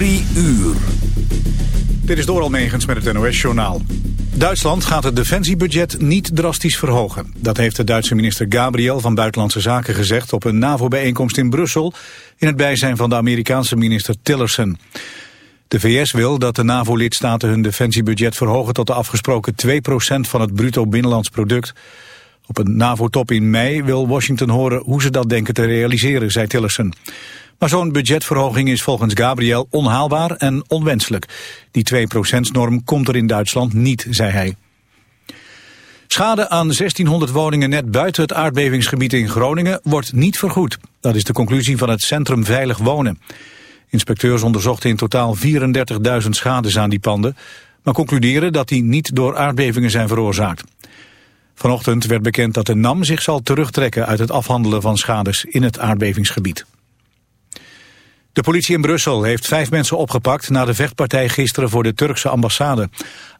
Drie uur. Dit is door Almegens met het NOS-journaal. Duitsland gaat het defensiebudget niet drastisch verhogen. Dat heeft de Duitse minister Gabriel van Buitenlandse Zaken gezegd... op een NAVO-bijeenkomst in Brussel... in het bijzijn van de Amerikaanse minister Tillerson. De VS wil dat de NAVO-lidstaten hun defensiebudget verhogen... tot de afgesproken 2% van het bruto binnenlands product. Op een NAVO-top in mei wil Washington horen hoe ze dat denken te realiseren, zei Tillerson. Maar zo'n budgetverhoging is volgens Gabriel onhaalbaar en onwenselijk. Die 2%-norm komt er in Duitsland niet, zei hij. Schade aan 1600 woningen net buiten het aardbevingsgebied in Groningen wordt niet vergoed. Dat is de conclusie van het Centrum Veilig Wonen. Inspecteurs onderzochten in totaal 34.000 schades aan die panden, maar concluderen dat die niet door aardbevingen zijn veroorzaakt. Vanochtend werd bekend dat de NAM zich zal terugtrekken uit het afhandelen van schades in het aardbevingsgebied. De politie in Brussel heeft vijf mensen opgepakt na de vechtpartij gisteren voor de Turkse ambassade.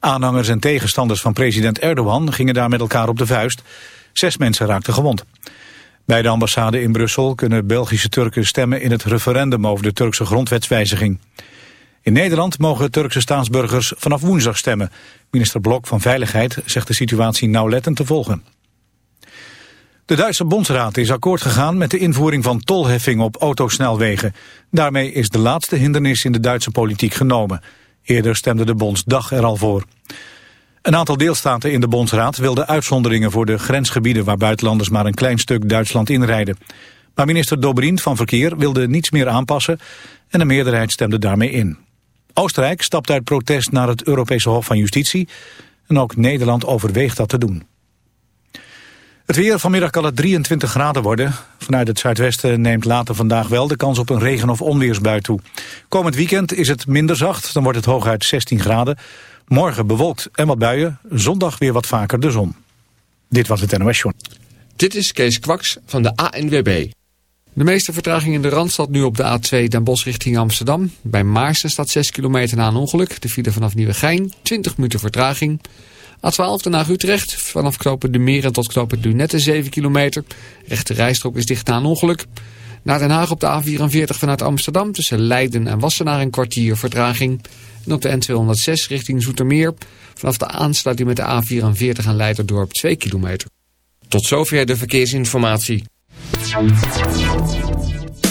Aanhangers en tegenstanders van president Erdogan gingen daar met elkaar op de vuist. Zes mensen raakten gewond. Bij de ambassade in Brussel kunnen Belgische Turken stemmen in het referendum over de Turkse grondwetswijziging. In Nederland mogen Turkse staatsburgers vanaf woensdag stemmen. Minister Blok van Veiligheid zegt de situatie nauwlettend te volgen. De Duitse Bondsraad is akkoord gegaan met de invoering van tolheffing op autosnelwegen. Daarmee is de laatste hindernis in de Duitse politiek genomen. Eerder stemde de Bondsdag er al voor. Een aantal deelstaten in de Bondsraad wilden uitzonderingen voor de grensgebieden waar buitenlanders maar een klein stuk Duitsland inrijden. Maar minister Dobrindt van Verkeer wilde niets meer aanpassen en de meerderheid stemde daarmee in. Oostenrijk stapt uit protest naar het Europese Hof van Justitie en ook Nederland overweegt dat te doen. Het weer vanmiddag kan het 23 graden worden. Vanuit het zuidwesten neemt later vandaag wel de kans op een regen- of onweersbui toe. Komend weekend is het minder zacht, dan wordt het hooguit 16 graden. Morgen bewolkt en wat buien, zondag weer wat vaker de zon. Dit was het NOS Journal. Dit is Kees Kwaks van de ANWB. De meeste vertraging in de Randstad nu op de A2 Den Bosch richting Amsterdam. Bij Maarsen staat 6 kilometer na een ongeluk. De file vanaf Nieuwegein, 20 minuten vertraging. A12 naar Utrecht, vanaf knopen de Meren tot knopen Dunette 7 kilometer. Rechte rijstrook is dicht na een ongeluk. Naar Den Haag op de A44 vanuit Amsterdam tussen Leiden en Wassenaar een kwartier vertraging. En op de N206 richting Zoetermeer vanaf de aansluiting met de A44 aan Leiderdorp 2 kilometer. Tot zover de verkeersinformatie.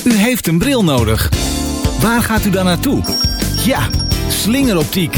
U heeft een bril nodig. Waar gaat u dan naartoe? Ja, slingeroptiek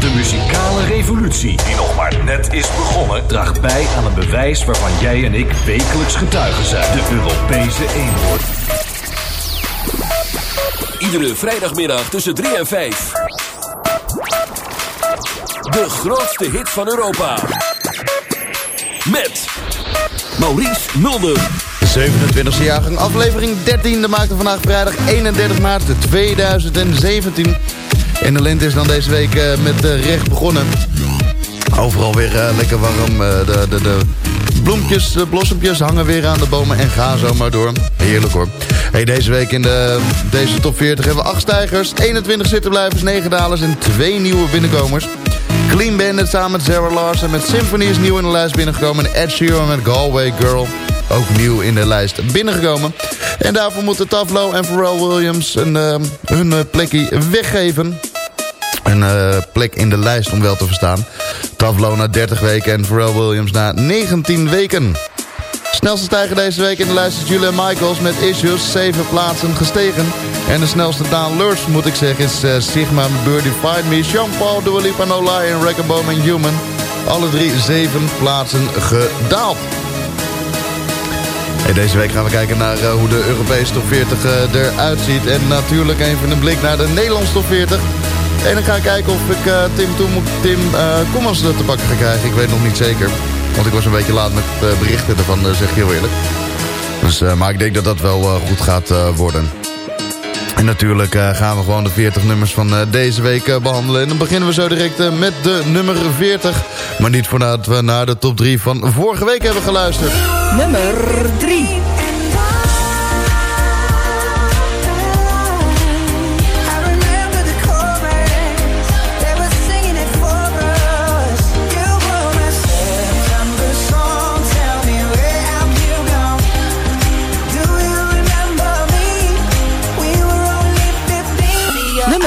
De muzikale revolutie, die nog maar net is begonnen, draagt bij aan een bewijs waarvan jij en ik wekelijks getuigen zijn. De Europese eenhoorn. Iedere vrijdagmiddag tussen 3 en 5. De grootste hit van Europa. Met Maurice Mulder. 27e jaargang, aflevering 13. Dat maakte vandaag vrijdag 31 maart 2017. En de lente is dan deze week eh, met uh, recht begonnen. Overal weer eh, lekker warm. eh, de, de, de bloempjes, de blossempjes hangen weer aan de bomen en gaan zo maar door. Heerlijk hoor. Deze week in de, deze top 40 hebben we 8 stijgers, 21 zittenblijvers, 9 dalers en 2 nieuwe binnenkomers. Clean Bandit samen met Sarah Larson met Symphony is nieuw in de lijst binnengekomen. En Ed Sheeran met Galway Girl ook nieuw in de lijst binnengekomen. En daarvoor moeten Tavlo en Pharrell Williams een, eh, hun eh, plekje weggeven. Een eh, plek in de lijst om wel te verstaan. Tavlo na 30 weken en Pharrell Williams na 19 weken. Snelste stijger deze week in de lijst is Julia Michaels met Issues. 7 plaatsen gestegen. En de snelste downlurs moet ik zeggen is eh, Sigma Birdie Find Me. Jean-Paul, Dua Lipa, No Lie en en Human. Alle drie 7 plaatsen gedaald. Deze week gaan we kijken naar eh, hoe de Europese top 40 eh, eruit ziet. En natuurlijk even een blik naar de Nederlandse top 40. En dan ga ik kijken of ik eh, Tim, Toem, Tim eh Kommers te pakken ga krijgen. Ik weet nog niet zeker. Want ik was een beetje laat met eh, berichten ervan, zeg ik heel eerlijk. Dus, maar ik denk dat dat wel goed gaat worden. En natuurlijk gaan we gewoon de 40 nummers van deze week eh, behandelen. En dan beginnen we zo direct met de nummer 40. Maar niet voordat we naar de top 3 van vorige week hebben geluisterd. Nummer 3.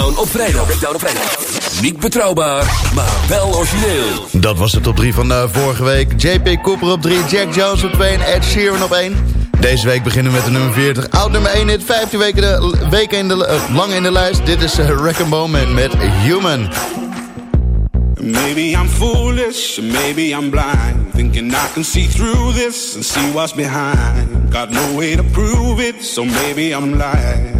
Breakdown op vrijdag. Breakdown op vrijdag. Niet betrouwbaar, maar wel origineel. Dat was de top 3 van uh, vorige week. JP Cooper op 3, Jack Jones op 2 en Ed Sheeran op 1. Deze week beginnen we met de nummer 40. Oud nummer 1 hit, 15 weken, de, weken in de, uh, lang in de lijst. Dit is uh, Wreck Moment met Human. Maybe I'm foolish, maybe I'm blind. Thinking I can see through this and see what's behind. Got no way to prove it, so maybe I'm lying.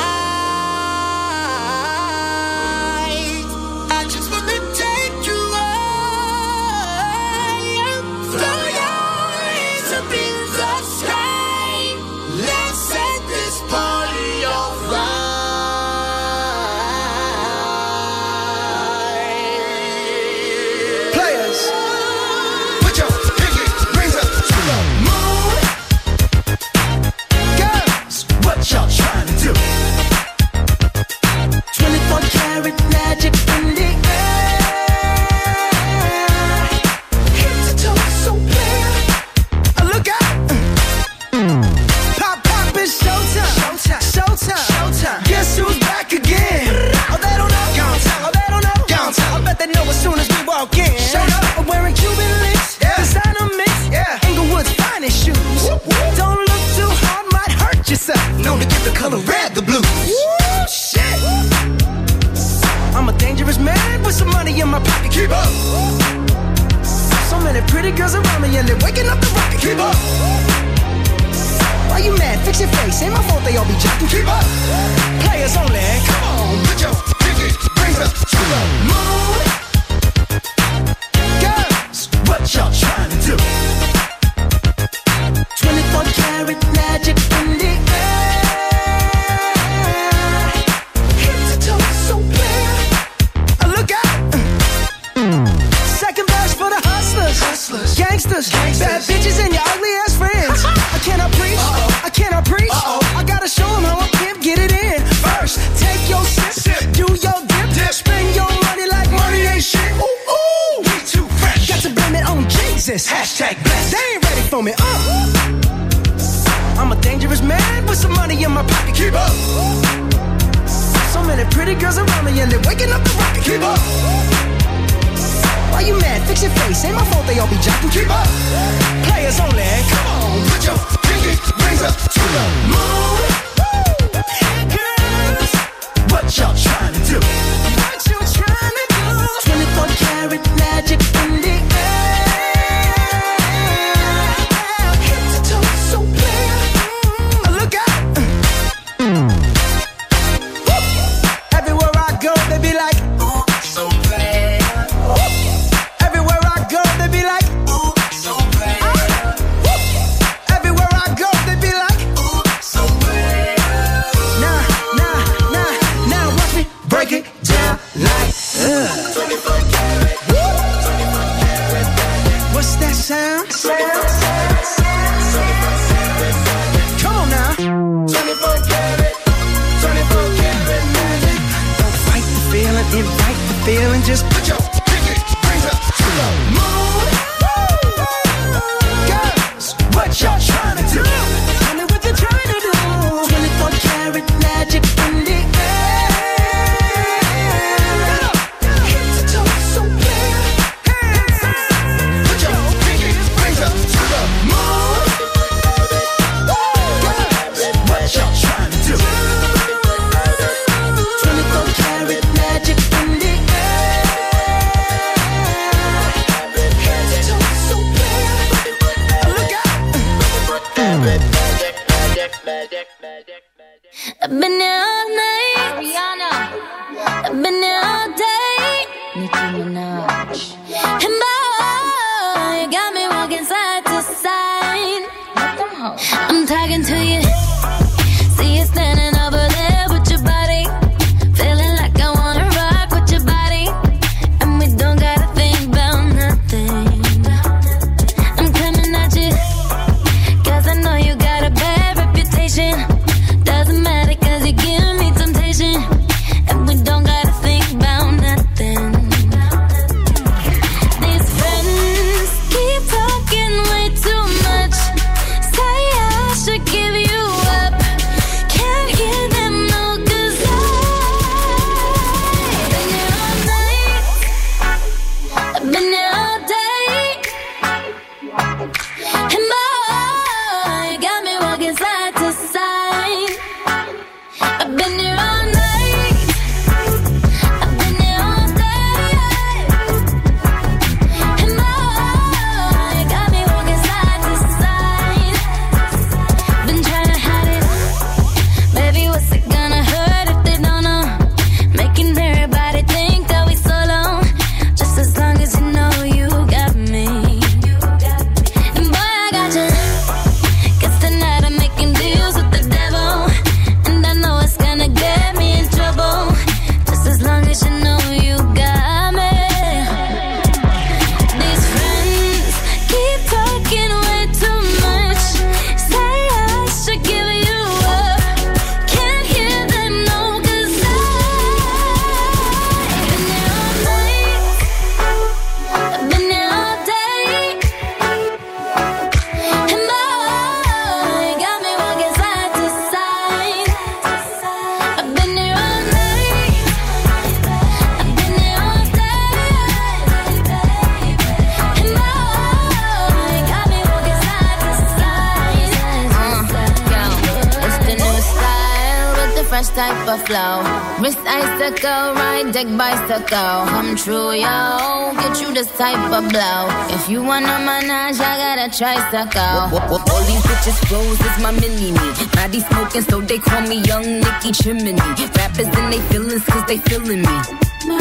suck out. All these bitches close is my mini me. Body smoking, so they call me Young Nicky Chimney. Rappers and they feelings, cause they feeling me. Uh,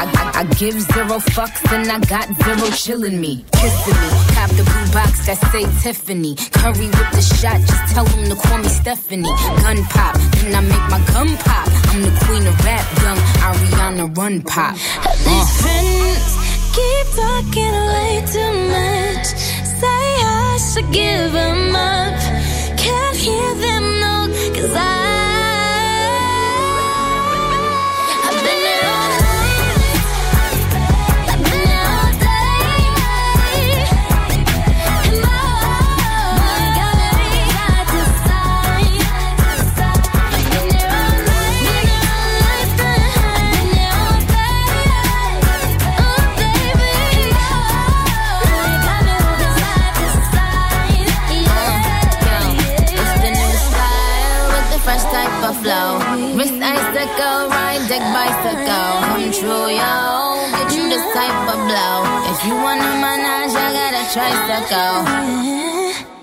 I, I, I, give zero fucks and I got zero chillin' me, kissing me. Cop the blue box that say Tiffany. Curry with the shot, just tell them to call me Stephanie. Gun pop, then I make my gun pop. I'm the queen of rap, young Ariana Run Pop. Uh. These friends keep talking way too much to give them up. Can't hear them, no, cause I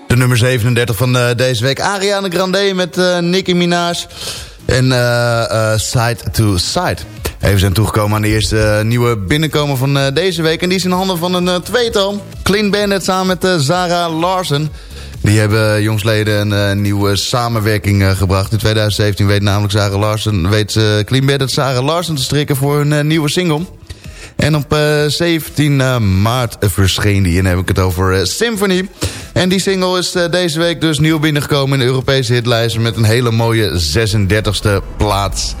De nummer 37 van eh, deze week. Ariana Grande met uh, Nicki Minaj. En eh, Side to Side. Even zijn toegekomen aan de eerste nieuwe binnenkomer van deze week. En die is in handen van een tweetal. Clean Bandit samen met Zara Larsen. Die hebben jongsleden een nieuwe samenwerking gebracht. In 2017 weet namelijk Zara Larsen, weet Clean Bandit Zara Larsen te strikken voor hun nieuwe single. En op eh, 17 eh, maart verscheen die. En dan heb ik het over eh, Symphony. En die single is deze week dus nieuw binnengekomen in de Europese hitlijsten... met een hele mooie 36e plaats.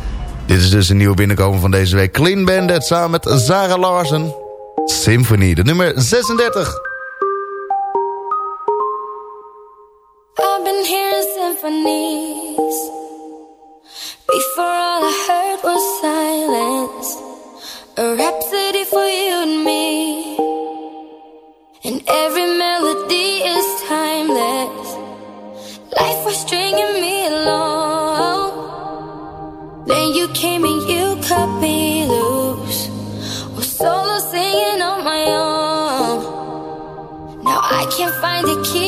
Dit is dus een nieuw binnenkomen van deze week. Clean Bandit samen met Zara Larsen. Symphony, de nummer 36. I've been hearing symphonies Before all I heard was silence A rap find a key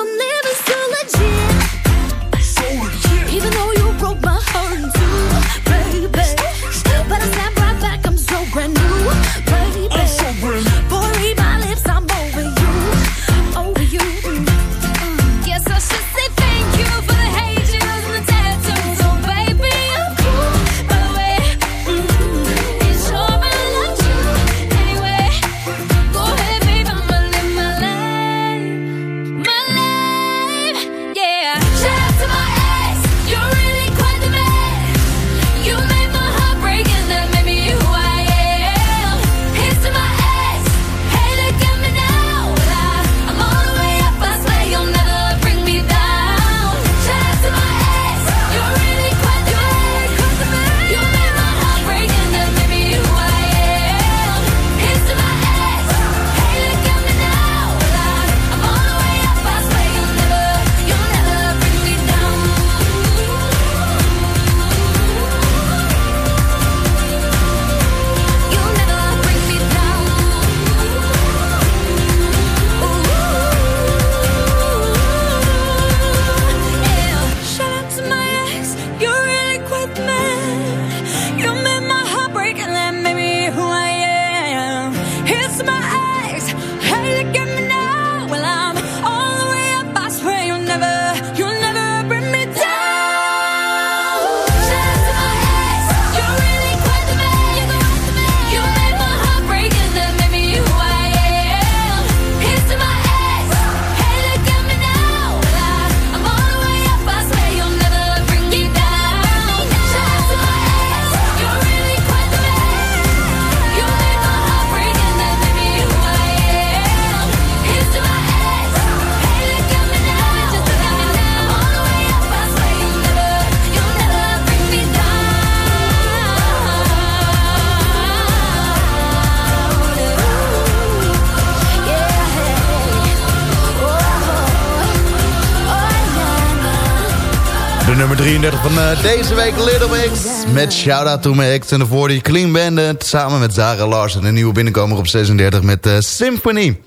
De nummer 33 van eh, deze week, Little Mix. Met Shout Out To My Ex en de die Clean Bandit. Samen met Zara Larsen, een nieuwe binnenkomer op 36 met eh, Symphony.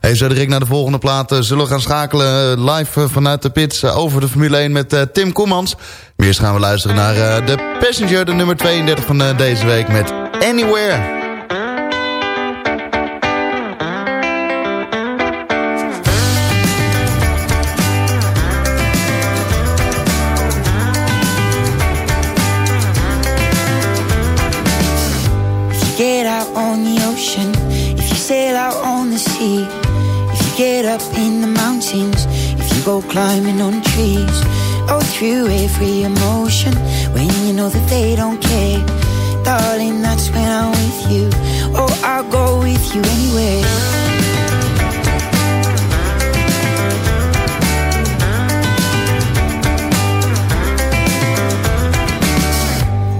Hey, zo direct naar de volgende plaat eh, zullen we gaan schakelen live vanuit de pits over de Formule 1 met Tim Koemans. Eerst gaan we luisteren naar de Passenger, de nummer 32 van deze week met Anywhere. Climbing on trees, oh, through every emotion when you know that they don't care. Darling, that's when I'm with you. Oh, I'll go with you anywhere.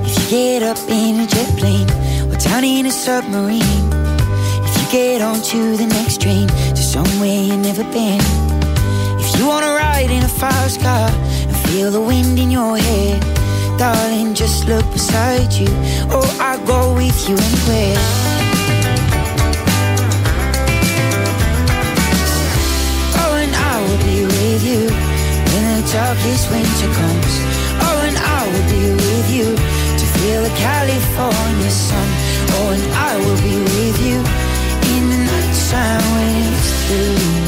If you get up in a jet plane or down in a submarine, if you get onto the next train to somewhere you've never been, you wanna ride in a fast car and feel the wind in your hair, darling, just look beside you. Oh, I'll go with you anywhere. Oh, and I will be with you when the darkest winter comes. Oh, and I will be with you to feel the California sun. Oh, and I will be with you in the nighttime when it's through.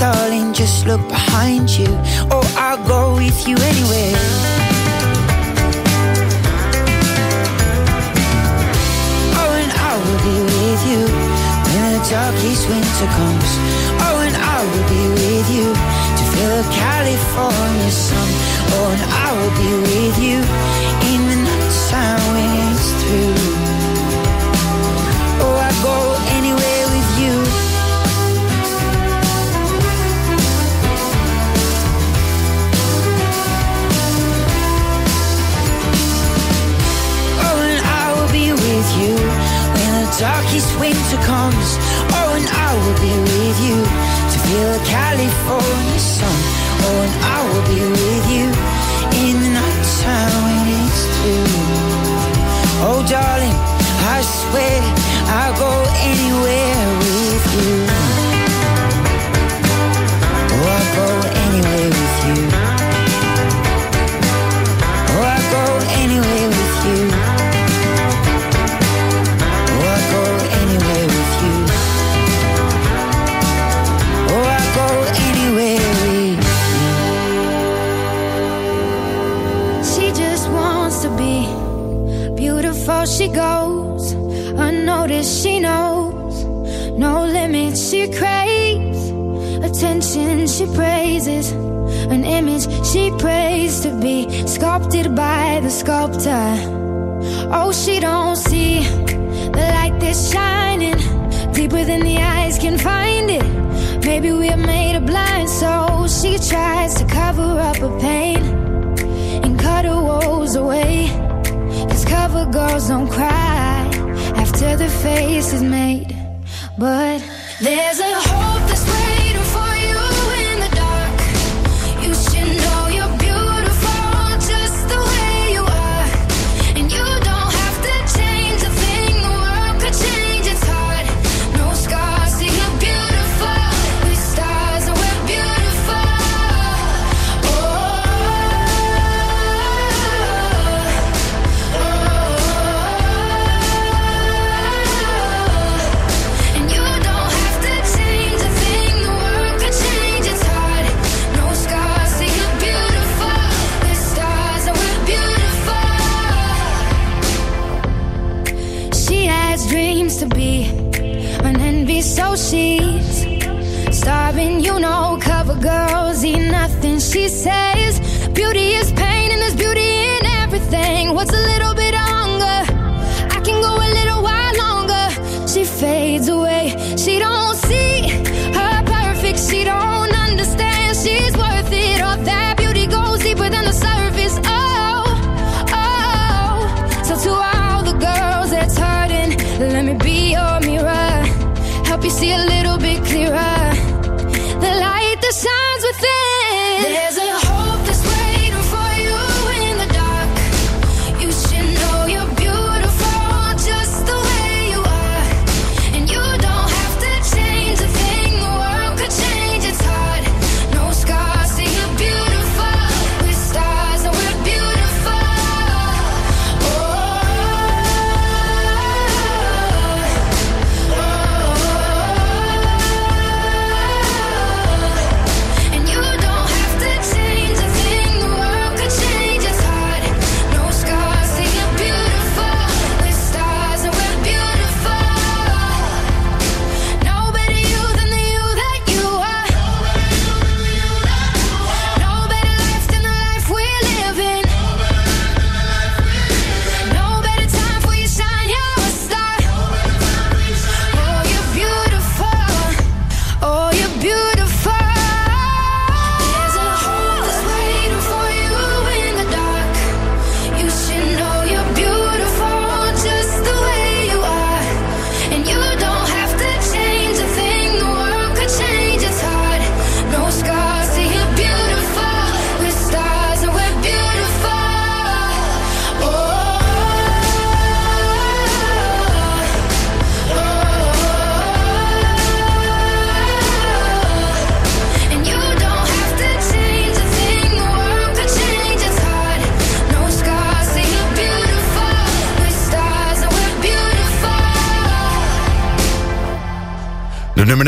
darling, just look behind you. Oh, I'll go with you anywhere. Oh, and I will be with you when the darkest winter comes. Oh, and I will be with you to feel the California sun. Oh, and I will be with you darkest winter comes. Oh, and I will be with you to feel the California sun. Oh, and I will be with you in the night time when it's through. Oh, darling, I swear I'll go anywhere with you. She goes unnoticed. She knows no limits. She craves attention. She praises an image she prays to be sculpted by the sculptor. Oh, she don't see the light that's shining deeper than the eyes can find it. Maybe we're made of blind, so she tries to cover up her pain and cut her woes away. Cause girls don't cry after the face is made. But there's a hope that's waiting she's starving. You know, cover girls eat nothing. She says, Beauty is pain, and there's beauty in everything. What's a little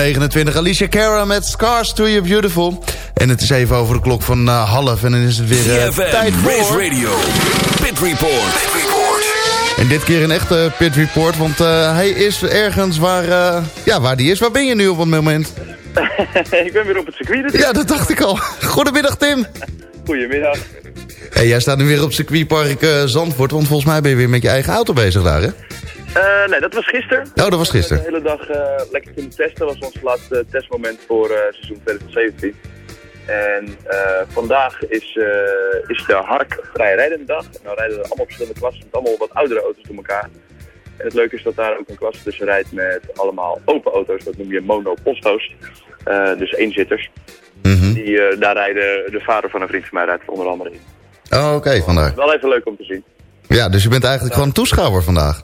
29, Alicia Cara met Scars to You Beautiful. En het is even over de klok van eh, half en dan is het weer eh, tijd Race voor... Radio, Pit Report. En dit keer een echte pit report, want eh, hij is ergens waar, eh, ja, waar die is. Waar ben je nu op het moment? ik ben weer op het circuit. Ja, dat dacht ik al. Goedemiddag Tim. Goedemiddag. Hey, jij staat nu weer op circuitpark uh, Zandvoort, want volgens mij ben je weer met je eigen auto bezig daar, hè? Uh, nee, dat was gisteren. Oh, dat was gisteren. De hele dag uh, lekker kunnen testen. Dat was ons laatste testmoment voor seizoen 2017. En vandaag is, is de Hark vrij rijdende dag. En dan rijden we allemaal verschillende klassen met allemaal wat oudere auto's door elkaar. En het leuke is dat daar ook een klasse tussen rijdt met allemaal open auto's. Dat noem je mono-posthost. dus eenzitters. Mhm. Die, daar rijden de vader van een vriend van mij rijdt onder andere in. Oh, oké, vandaar. Wel even leuk om te zien. Ja, dus je bent eigenlijk gewoon toeschouwer vandaag?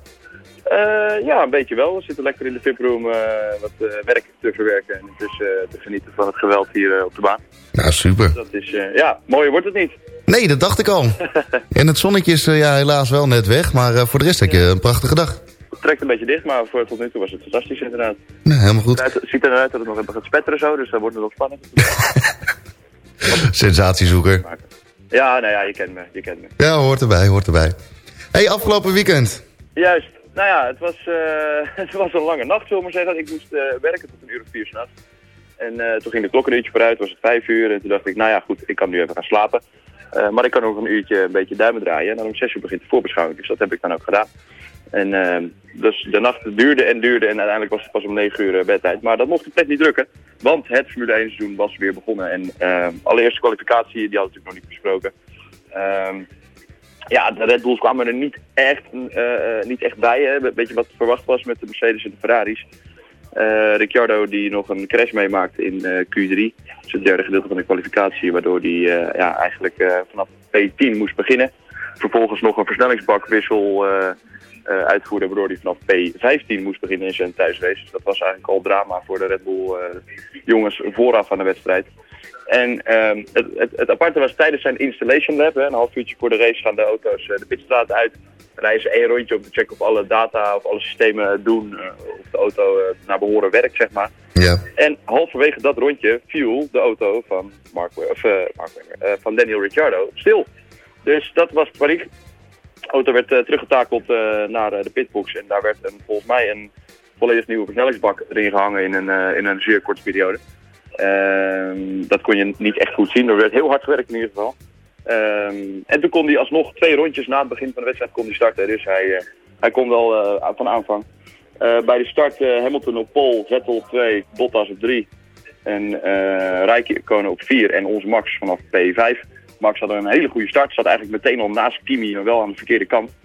Uh, ja, een beetje wel. We zitten lekker in de VIP-room uh, wat werk te verwerken en dus te genieten van het geweld hier op de baan. Nou, super. Dat is, ja, mooier wordt het niet. Nee, dat dacht ik al. en het zonnetje is ja, helaas wel net weg, maar voor de rest heb je een prachtige dag. Het trekt een beetje dicht, maar voor tot nu toe was het fantastisch inderdaad. Nee, helemaal goed. Het ziet eruit dat het nog even gaat spetteren zo, dus dan wordt het wel spannend. Sensatiezoeker. Ja, nou ja, je kent me, je kent me. Ja, hoort erbij, hoort erbij. hey, afgelopen weekend. Juist. Nou ja, het was, uh, het was een lange nacht, zullen we maar zeggen. Ik moest uh, werken tot een uur of vier s'nachts. En uh, toen ging de klok een uurtje vooruit, was het vijf uur. En toen dacht ik, nou ja, goed, ik kan nu even gaan slapen. maar ik kan nog een uurtje een beetje duimen draaien. En dan om zes uur begint de voorbeschouwing, dus dat heb ik dan ook gedaan. En dus de nacht duurde en duurde en uiteindelijk was het pas om 9 uur bedtijd. Maar dat mocht het net niet drukken, want het Formule 1 seizoen was weer begonnen. En uh, allereerste kwalificatie, die hadden we natuurlijk nog niet besproken. Uh, ja, de Red Bulls kwamen er niet echt, uh, niet echt bij. Hè. Een beetje wat verwacht was met de Mercedes en de Ferraris. Ricciardo die nog een crash meemaakte in Q3. Dus het derde gedeelte van de kwalificatie, waardoor hij ja, eigenlijk vanaf P10 moest beginnen. Vervolgens nog een versnellingsbakwissel uh, uitvoerde, waardoor hij vanaf P15 moest beginnen in zijn thuisrace. Dus dat was eigenlijk al drama voor de Red Bull uh, jongens vooraf aan de wedstrijd. En uh, het, het, het, aparte was tijdens zijn installation lab, hè, een half uurtje voor de race gaan de auto's uh, de pitstraat uit. Rijden ze één rondje om te checken of alle data of alle systemen doen, of de auto naar behoren werkt, zeg maar. Ja. En halverwege dat rondje viel de auto van, Mark, of, Mark van Daniel Ricciardo stil. Dus dat was paniek. De auto werd uh, teruggetakeld uh, naar uh, de pitbox en daar werd een, volgens mij een volledig nieuwe versnellingsbak erin gehangen in een, in een zeer korte periode. Ehm, dat kon je niet echt goed zien, er werd heel hard gewerkt in ieder geval. Ehm, en toen kon hij alsnog twee rondjes na het begin van de wedstrijd kon hij starten, dus hij, hij kon wel van aanvang. bij de start Hamilton op pole, Vettel op 2, Bottas op 3 en uh, Rijkonen op 4 en onze Max vanaf P5. Max had een hele goede start. Zat eigenlijk meteen al naast Kimi, maar wel aan de verkeerde kant.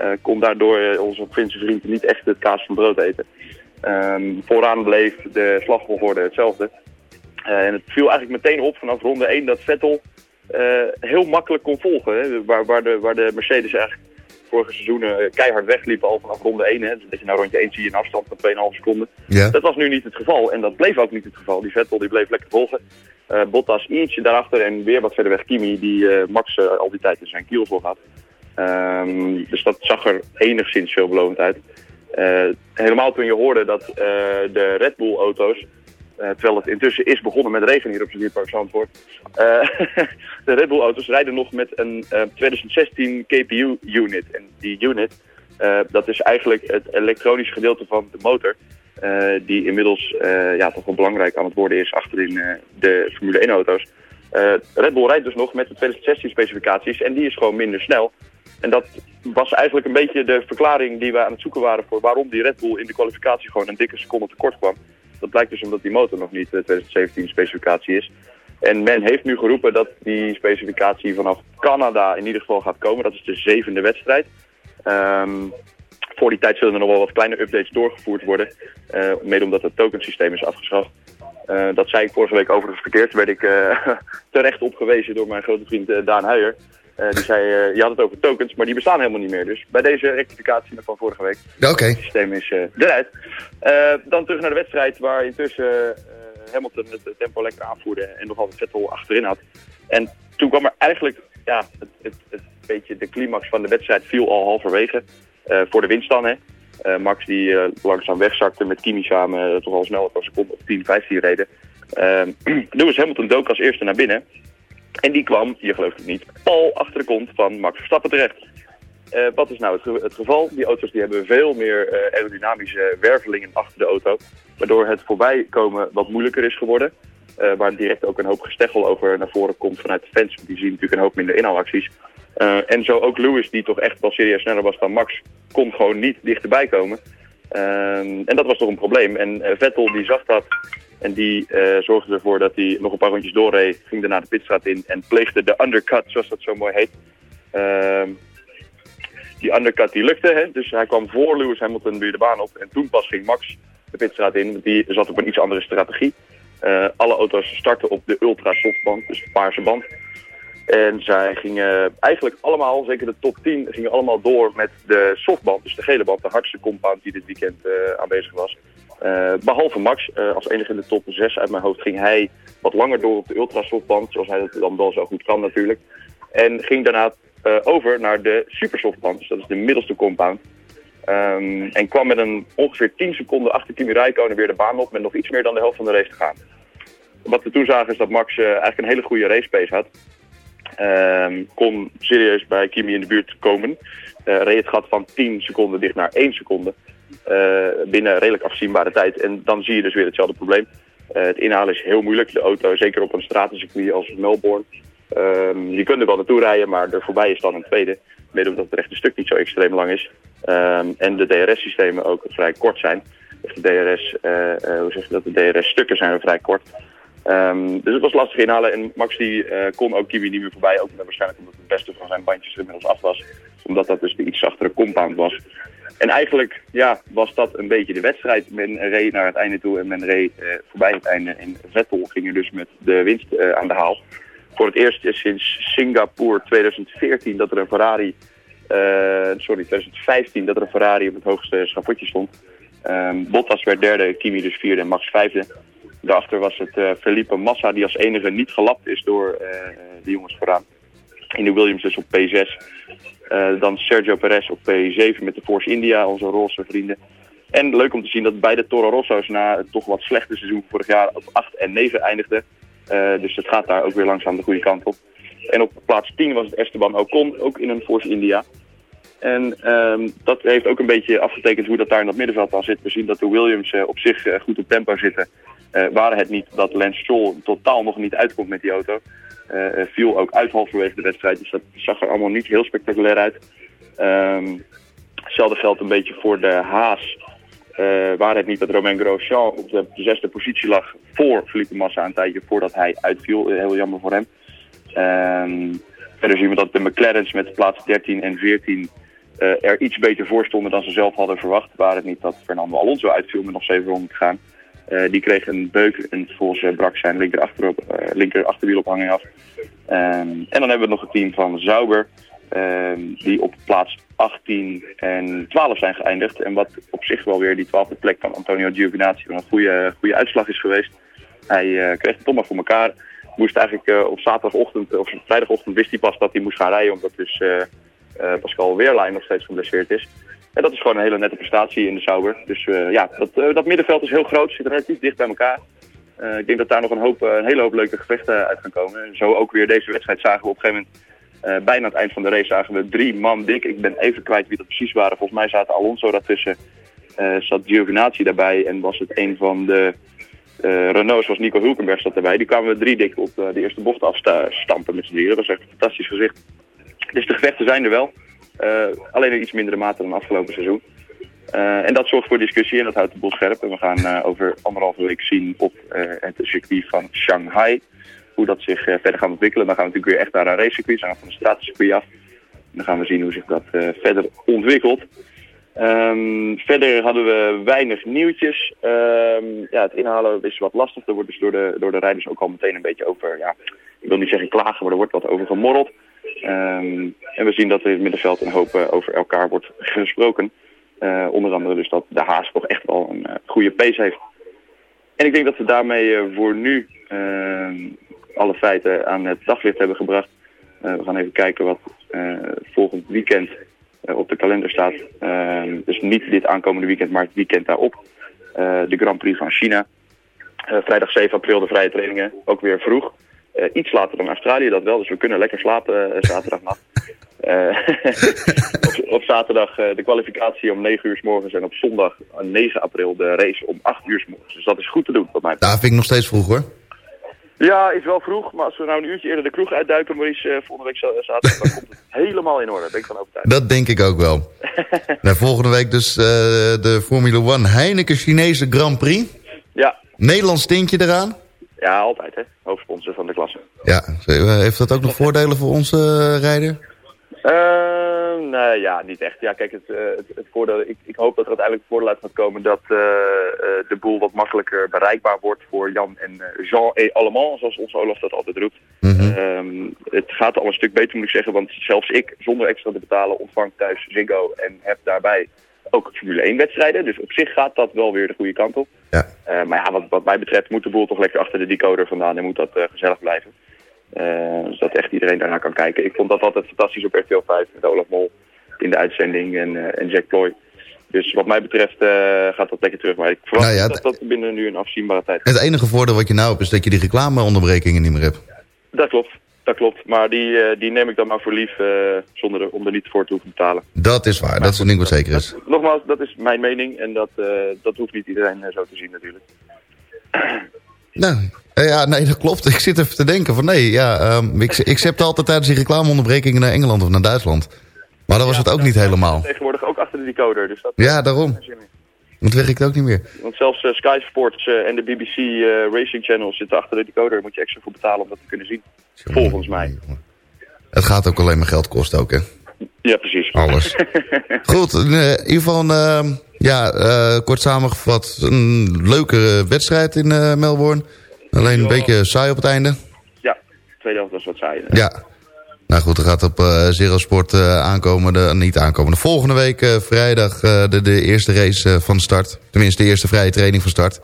Uh, kon daardoor uh, onze Finse vriend niet echt het kaas van brood eten. Um, vooraan bleef de slagvolgorde hetzelfde. Uh, en het viel eigenlijk meteen op vanaf ronde 1 dat Vettel heel makkelijk kon volgen. Hè? Waar, waar, de, waar de Mercedes eigenlijk vorige seizoenen keihard wegliep al vanaf ronde 1. Hè? Dus dat je nou rondje 1 zie je een afstand van 2,5 seconden. Ja. Dat was nu niet het geval en dat bleef ook niet het geval. Die Vettel die bleef lekker volgen. Uh, Bottas ietsje daarachter en weer wat verder weg Kimi, die uh, Max uh, al die tijd in zijn kielzog had. Um, dus dat zag er enigszins veelbelovend uit. helemaal toen je hoorde dat de Red Bull auto's, terwijl het intussen is begonnen met regen hier op zijn Park Zandvoort, de Red Bull auto's rijden nog met een 2016 KPU unit. En die unit, dat is eigenlijk het elektronische gedeelte van de motor. Uh, die inmiddels uh, ja, toch wel belangrijk aan het worden is achterin uh, de Formule 1 auto's. Red Bull rijdt dus nog met de 2016 specificaties en die is gewoon minder snel. En dat was eigenlijk een beetje de verklaring die we aan het zoeken waren voor waarom die Red Bull in de kwalificatie gewoon een dikke seconde tekort kwam. Dat blijkt dus omdat die motor nog niet de 2017 specificatie is. En men heeft nu geroepen dat die specificatie vanaf Canada in ieder geval gaat komen. Dat is de zevende wedstrijd. Um, voor die tijd zullen er nog wel wat kleine updates doorgevoerd worden. Uh, mede omdat het tokensysteem is afgeschaft. Uh, dat zei ik vorige week overigens verkeerd. werd ik uh, terecht opgewezen door mijn grote vriend Daan Huijer. die zei, je had het over tokens, maar die bestaan helemaal niet meer. Dus bij deze rectificatie van vorige week. Okay. Het systeem is eruit. dan terug naar de wedstrijd waar intussen Hamilton het tempo lekker aanvoerde. En nog altijd Vettel achterin had. En toen kwam er eigenlijk, ja, het, het, het beetje de climax van de wedstrijd viel al halverwege. Uh, voor de winst dan, hè. Uh, Max die uh, langzaam wegzakte met Kimi samen toch al snel op een of 10, 15 reden. Lewis Hamilton dook als eerste naar binnen. En die kwam, je gelooft het niet, pal achter de kont van Max Verstappen terecht. eh, wat is nou het, ge- het geval? Die auto's die hebben veel meer eh, aerodynamische wervelingen achter de auto. Waardoor het voorbijkomen wat moeilijker is geworden. Eh, waar direct ook een hoop gesteggel over naar voren komt vanuit de fans. Die zien natuurlijk een hoop minder inhaalacties. Eh, en zo ook Lewis, die toch echt wel serieus sneller was dan Max, kon gewoon niet dichterbij komen. Ehm, en dat was toch een probleem. En eh, Vettel die zag dat en die eh, zorgde ervoor dat hij nog een paar rondjes doorreed, ging daarna de pitstraat in en pleegde de undercut, zoals dat zo mooi heet. Ehm, die undercut die lukte, hè? dus hij kwam voor Lewis Hamilton weer de baan op en toen pas ging Max de pitstraat in, die zat op een iets andere strategie. Alle auto's starten op de ultra softband, dus paarse band. En zij gingen eigenlijk allemaal, zeker de top 10, gingen allemaal door met de softband, dus de gele band, de hardste compound die dit weekend eh, aanwezig was. Eh, behalve Max, eh, als enige in de top 6 uit mijn hoofd, ging hij wat langer door op de ultra softband, zoals hij dat dan wel zo goed kan natuurlijk. En ging daarna over naar de super softband, dus dat is de middelste compound. Ehm, en kwam met een ongeveer 10 seconden achter Kimi Räikkönen weer de baan op met nog iets meer dan de helft van de race te gaan. Wat we toen zagen is dat Max eigenlijk een hele goede race pace had. Ehm, kon serieus bij Kimi in de buurt komen. Eh reed het gat van 10 seconden dicht naar 1 seconde. eh, binnen redelijk afzienbare tijd. En dan zie je dus weer hetzelfde probleem. Eh, het inhalen is heel moeilijk. De auto, zeker op een stratencircuit als Melbourne. Ehm, je kunt er wel naartoe rijden, maar er voorbij is dan een tweede. Mede omdat het rechte stuk niet zo extreem lang is. Ehm, en de DRS-systemen ook vrij kort zijn. Dus de DRS, hoe zeg je dat? De DRS-stukken zijn vrij kort. Ehm, dus het was lastig inhalen en Max die eh, kon ook Kimi niet meer voorbij. Ook waarschijnlijk omdat het beste van zijn bandjes inmiddels af was. Omdat dat dus de iets zachtere compound was. En eigenlijk ja, was dat een beetje de wedstrijd. Men reed naar het einde toe en men reed eh, voorbij het einde. En Vettel ging er dus met de winst eh, aan de haal. Voor het eerst sinds Singapore 2014 dat er een Ferrari... sorry, 2015 dat er een Ferrari op het hoogste schavotje stond. Ehm, Bottas werd derde, Kimi dus vierde en Max vijfde. Daarachter was het eh, Felipe Massa die als enige niet gelapt is door eh, de jongens vooraan. In de Williams dus op P6. Eh, dan Sergio Perez op P7 met de Force India, onze roze vrienden. En leuk om te zien dat beide Toro Rosso's na het toch wat slechte seizoen vorig jaar op 8 en 9 eindigden. Dus het gaat daar ook weer langzaam de goede kant op. En op plaats 10 was het Esteban Ocon, ook in een Force India. En ehm, dat heeft ook een beetje afgetekend hoe dat daar in dat middenveld aan zit. We zien dat de Williams op zich goed op tempo zitten. Eh waren het niet dat Lance Stroll totaal nog niet uitkomt met die auto. Eh, viel ook uit halverwege de wedstrijd, dus dat zag er allemaal niet heel spectaculair uit. Ehm, hetzelfde geldt een beetje voor de Haas. Eh waar het niet dat Romain Grosjean op de, de zesde positie lag voor Felipe Massa een tijdje voordat hij uitviel. Heel jammer voor hem. Ehm, verder zien we dat de McLaren's met plaats 13 en 14 eh, er iets beter voor stonden dan ze zelf hadden verwacht. Waar het niet dat Fernando Alonso uitviel met nog 7 ronden te gaan. Eh, die kreeg een beuk en volgens eh, brak zijn linker, eh, linker achterwielophanging af. Ehm, en dan hebben we nog het team van Zauber. ehm, die op plaats 18 en 12 zijn geëindigd. En wat op zich wel weer die 12e plek van Antonio Giovinazzi een goede, goede uitslag is geweest. Hij eh, kreeg het toch maar voor elkaar. Moest eigenlijk op zaterdagochtend, of vrijdagochtend wist hij pas dat hij moest gaan rijden. Omdat dus Pascal Weerlijn nog steeds geblesseerd is. En dat is gewoon een hele nette prestatie in de Sauber. Dus eh, ja, dat, eh, dat middenveld is heel groot, zit relatief dicht bij elkaar. Eh, ik denk dat daar nog een, hoop, een hele hoop leuke gevechten uit gaan komen. En zo ook weer deze wedstrijd zagen we op een gegeven moment... bijna aan het eind van de race zagen we drie man dik. Ik ben even kwijt wie dat precies waren. Volgens mij zaten Alonso daartussen. eh zat Giovinazzi daarbij en was het een van de eh Renaults, was Nico Hulkenberg zat erbij. Die kwamen we drie dik op de eerste bocht afstampen met z'n drieën. Dat was echt een fantastisch gezicht. Dus de gevechten zijn er wel. Eh, alleen in iets mindere mate dan afgelopen seizoen. Eh, en dat zorgt voor discussie en dat houdt de boel scherp. En we gaan eh, over anderhalve week zien op het circuit van Shanghai. Hoe dat zich verder gaat ontwikkelen. Dan gaan we natuurlijk weer echt naar een racecircuit. Dan gaan we van de stratencircuit af. Dan gaan we zien hoe zich dat verder ontwikkelt. Ehm, verder hadden we weinig nieuwtjes. Ehm, ja, het inhalen is wat lastig. Er wordt dus door de, door de rijders ook al meteen een beetje over, ja, ik wil niet zeggen klagen, maar er wordt wat over gemorreld. Ehm, en we zien dat er in het middenveld een hoop eh, over elkaar wordt gesproken. Eh, onder andere dus dat de Haas toch echt wel een eh, goede pace heeft. En ik denk dat we daarmee voor nu ehm, alle feiten aan het daglicht hebben gebracht. We gaan even kijken wat volgend weekend op de kalender staat. Ehm, dus niet dit aankomende weekend, maar het weekend daarop. De Grand Prix van China. Vrijdag 7 april de vrije trainingen, ook weer vroeg. Eh, iets later dan Australië dat wel, dus we kunnen lekker slapen uh, zaterdagnacht. Eh, op, op zaterdag eh, de kwalificatie om 9 uur s morgens en op zondag eh, 9 april de race om 8 uur s morgens. Dus dat is goed te doen wat mij betreft. Daar vind ik nog steeds vroeg hoor. Ja, is wel vroeg, maar als we nou een uurtje eerder de kroeg uitduiken, Maurice, eh, volgende week za- zaterdag, dan komt het helemaal in orde. Daar ben ik van overtuigd. Dat denk ik ook wel. nou, volgende week dus eh, de Formule 1 Heineken Chinese Grand Prix. Ja, Nederlands tintje eraan. Ja, altijd hè. Hoofdsponsor van de klasse. Ja, eh, heeft dat ook nog voordelen voor onze eh, rijder? Eh, nee, ja, niet echt. Ja, kijk, het, eh, het, het voordeel, ik, ik hoop dat er uiteindelijk voordeel uit gaat komen dat de boel wat makkelijker bereikbaar wordt voor Jan en Jean et zoals onze Olaf dat altijd roept. Ehm, het gaat al een stuk beter, moet ik zeggen, want zelfs ik, zonder extra te betalen, ontvang thuis Ziggo en heb daarbij ook Formule 1 wedstrijden. Dus op zich gaat dat wel weer de goede kant op. Ja. Eh, maar ja, wat, wat mij betreft moet de boel toch lekker achter de decoder vandaan en moet dat eh, gezellig blijven. Eh, zodat echt iedereen daarnaar kan kijken. Ik vond dat altijd fantastisch op RTL 5 met Olaf Mol in de uitzending en, en Jack Ploy. Dus wat mij betreft gaat dat lekker terug. Maar ik verwacht Nou ja, dat dat binnen nu een afzienbare tijd Het enige voordeel wat je nou hebt is dat je die reclameonderbrekingen niet meer hebt. Dat klopt, dat klopt. Maar die, eh, die neem ik dan maar voor lief eh, zonder er, om er niet voor te hoeven betalen. Dat is waar, dat is een ding wat zeker is. Nogmaals, dat is mijn mening en dat, eh, dat hoeft niet iedereen zo te zien natuurlijk. Nou, ja, nee, dat klopt. Ik zit even te denken van nee, ja, ehm, ik, ik zepte altijd tijdens die reclameonderbrekingen naar Engeland of naar Duitsland. Maar dan was het ook niet helemaal. Tegenwoordig ook achter de decoder. Dus dat, Ja, daarom. Dat werkt ook niet meer. Want zelfs eh, Sky Sports eh, en de BBC eh, Racing Channel zitten achter de decoder. Daar moet je extra voor betalen om dat te kunnen zien. Volgens mij. Het gaat ook alleen maar geld kosten ook, hè. Ja, precies. Alles. Goed, in ieder geval, een, ja, kort samengevat, een leuke wedstrijd in Melbourne. Alleen een beetje saai op het einde. Ja, de tweede helft was wat saai. Ja. Nou goed, er gaat op eh Zero Sport eh, aankomende, niet aankomende, volgende week eh, vrijdag de, de eerste race van start. Tenminste, de eerste vrije training van start.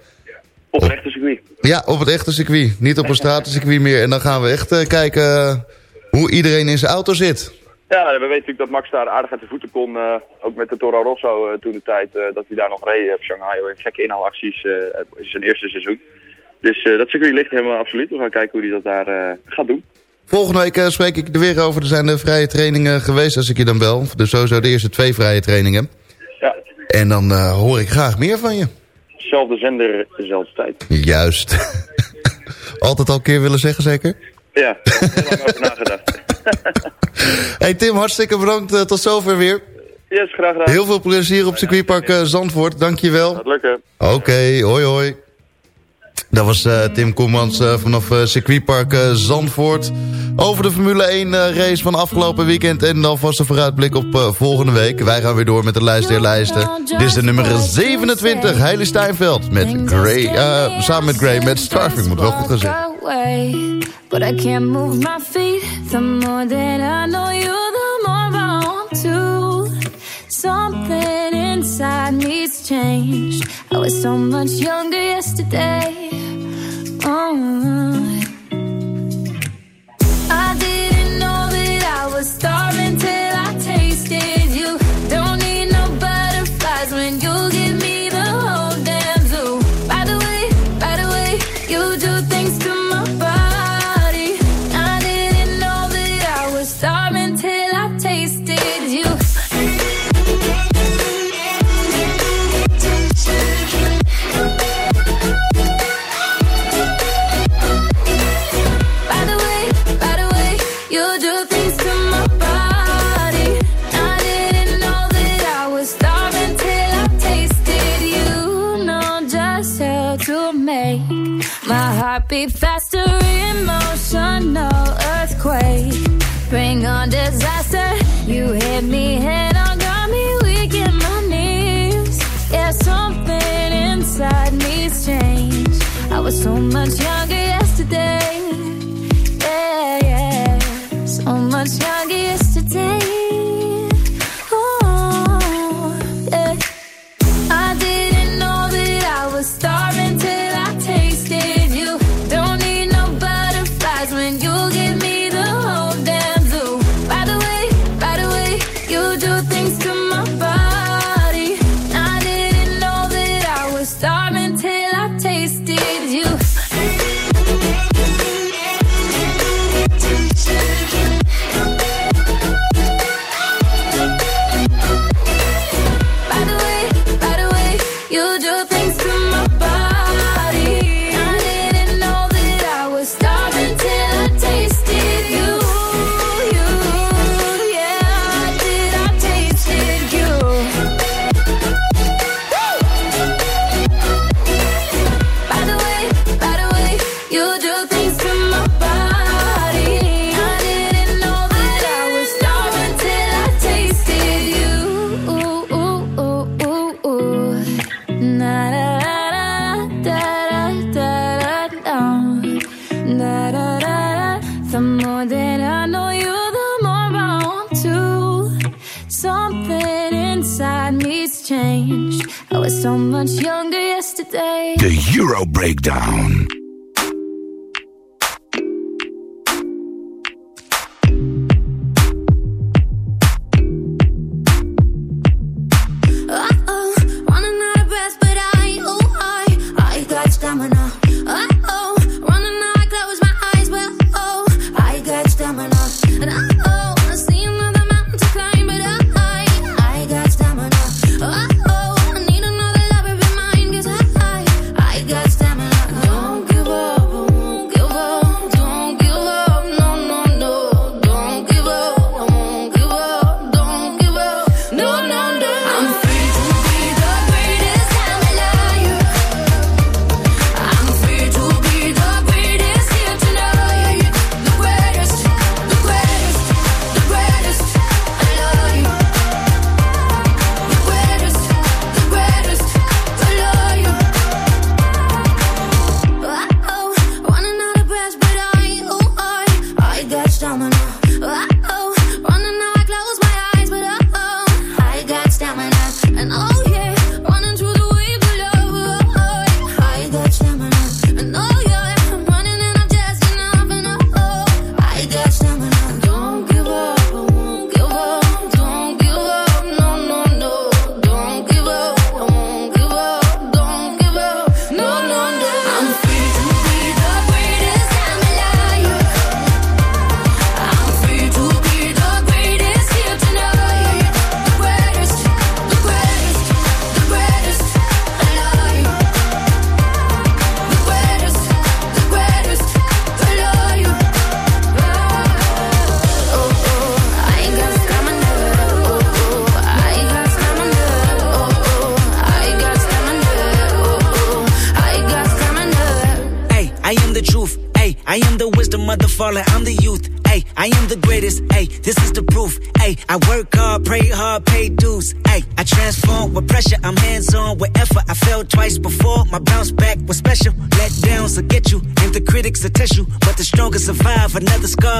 Op het echte circuit. Ja, op het echte circuit. Niet op een stratencircuit meer. En dan gaan we echt kijken hoe iedereen in zijn auto zit. Ja, we weten natuurlijk dat Max daar aardig uit de voeten kon. ook met de Toro Rosso toen de tijd dat hij daar nog reed op Shanghai. hoor. Gekke inhaalacties in zijn eerste seizoen. Dus dat circuit ligt helemaal absoluut. We gaan kijken hoe hij dat daar gaat doen. Volgende week eh, spreek ik er weer over. Er zijn de vrije trainingen geweest als ik je dan bel. Dus sowieso de eerste twee vrije trainingen. Ja. En dan eh, hoor ik graag meer van je. Zelfde zender, dezelfde tijd. Juist. Altijd al een keer willen zeggen, zeker? Ja, ik heel lang over nagedacht. Hey Tim, hartstikke bedankt. eh, tot zover weer. Yes, graag gedaan. Heel veel plezier op circuitpark eh, Zandvoort. Dankjewel. Gaat lukken. Oké, hoi hoi. Dat was eh, Tim Koemans eh, vanaf eh, circuitpark Zandvoort. Over de Formule 1 eh, race van afgelopen weekend. En alvast een vooruitblik op volgende week. Wij gaan weer door met de lijst der lijsten. Dit is de nummer 27, Hailey Steinfeld. Met Gray, eh, samen met Gray, met Starving. Moet wel goed gezegd. but I can't move my feet. The more that I know you, the more I want to. Something inside me's changed. I was so much younger yesterday. Oh. So much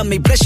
me bless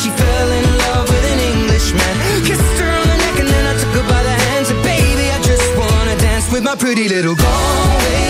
she fell in love with an Englishman. Kissed her on the neck and then I took her by the baby, I just wanna dance with my pretty little Galway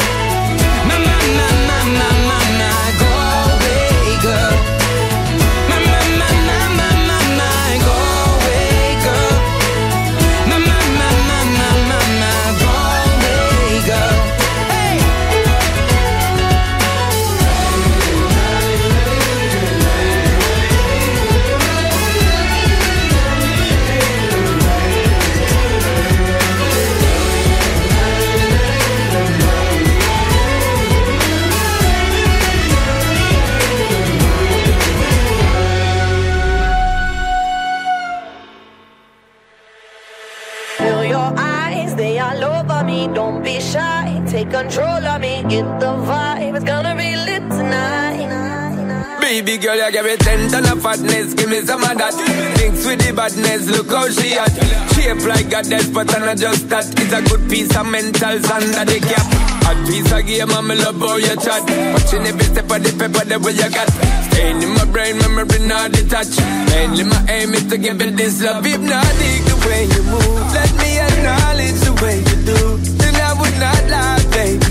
My, my, my, my, control of me. Get the vibe, it's gonna be lit tonight. Baby girl, you give me ten ton of fatness, give me some of that. Mix with the badness, look how she at. Shape like a death, but I'm not just that. It's a good piece of mental under the cap. A piece of game, I'm love how you chat. Watching every step of the paper, the way you got. Staying in my brain, memory not detached. Mainly my aim is to give it this love. If not, dig the way you move. Let me acknowledge the way you do. Baby.